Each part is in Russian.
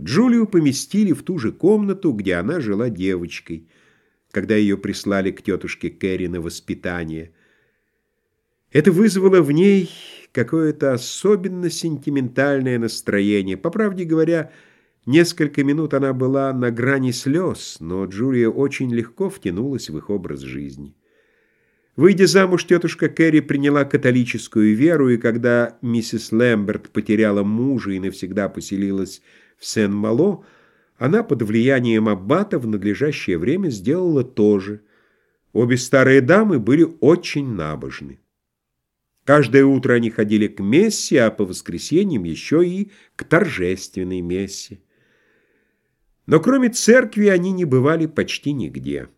Джулию поместили в ту же комнату, где она жила девочкой, когда ее прислали к тетушке Кэрри на воспитание. Это вызвало в ней какое-то особенно сентиментальное настроение. По правде говоря, несколько минут она была на грани слез, но Джулия очень легко втянулась в их образ жизни. Выйдя замуж, тетушка Кэрри приняла католическую веру, и когда миссис Лэмберт потеряла мужа и навсегда поселилась в Сен-Мало, она под влиянием аббата в надлежащее время сделала то же. Обе старые дамы были очень набожны. Каждое утро они ходили к мессе, а по воскресеньям еще и к торжественной мессе. Но кроме церкви они не бывали почти нигде.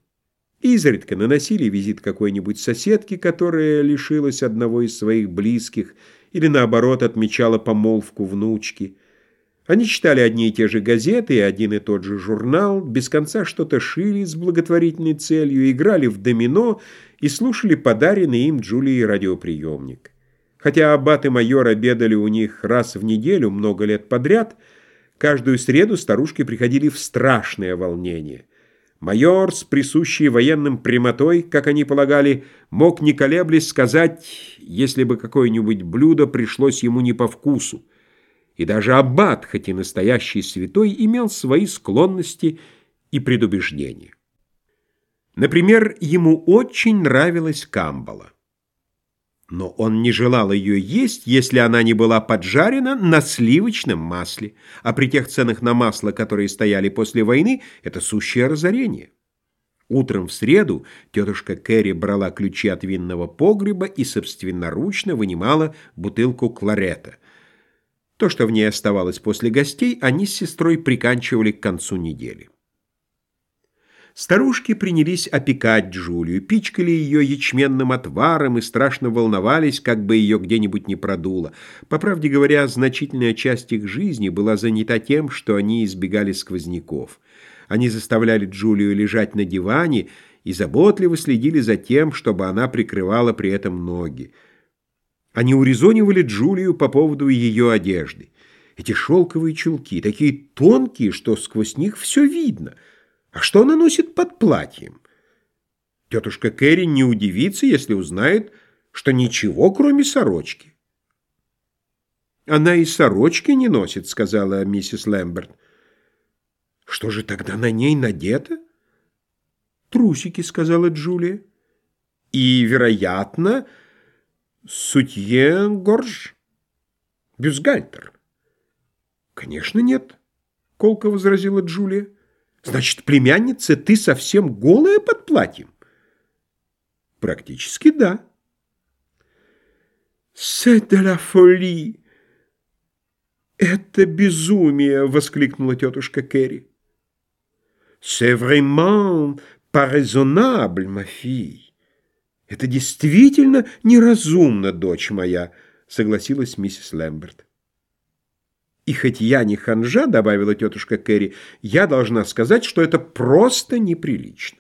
Изредка наносили визит какой-нибудь соседке, которая лишилась одного из своих близких, или наоборот отмечала помолвку внучки. Они читали одни и те же газеты и один и тот же журнал, без конца что-то шили с благотворительной целью, играли в домино и слушали подаренный им Джулии радиоприемник. Хотя аббат и майор обедали у них раз в неделю много лет подряд, каждую среду старушки приходили в страшное волнение – Майор, с присущей военным прямотой, как они полагали, мог не колеблясь сказать, если бы какое-нибудь блюдо пришлось ему не по вкусу. И даже аббат, хоть и настоящий святой, имел свои склонности и предубеждения. Например, ему очень нравилась камбала. Но он не желал ее есть, если она не была поджарена на сливочном масле, а при тех ценах на масло, которые стояли после войны, это сущее разорение. Утром в среду тетушка Кэрри брала ключи от винного погреба и собственноручно вынимала бутылку кларета. То, что в ней оставалось после гостей, они с сестрой приканчивали к концу недели. Старушки принялись опекать Джулию, пичкали ее ячменным отваром и страшно волновались, как бы ее где-нибудь не продуло. По правде говоря, значительная часть их жизни была занята тем, что они избегали сквозняков. Они заставляли Джулию лежать на диване и заботливо следили за тем, чтобы она прикрывала при этом ноги. Они урезонивали Джулию по поводу ее одежды. Эти шелковые чулки, такие тонкие, что сквозь них все видно — а что она носит под платьем? Тетушка Кэрри не удивится, если узнает, что ничего, кроме сорочки. «Она и сорочки не носит», — сказала миссис Лэмберт. «Что же тогда на ней надето?» «Трусики», — сказала Джулия. «И, вероятно, сутье-горж, бюстгальтер». «Конечно, нет», — колко возразила Джулия. Значит, племянница, ты совсем голая под платьем? Практически да. «C'est de la folie!» «Это безумие!» — воскликнула тетушка Кэрри. «C'est vraiment pas raisonnable, ma fille!» «Это действительно неразумно, дочь моя!» — согласилась миссис Лэмберт. И хоть я не ханжа, добавила тетушка Кэрри, я должна сказать, что это просто неприлично.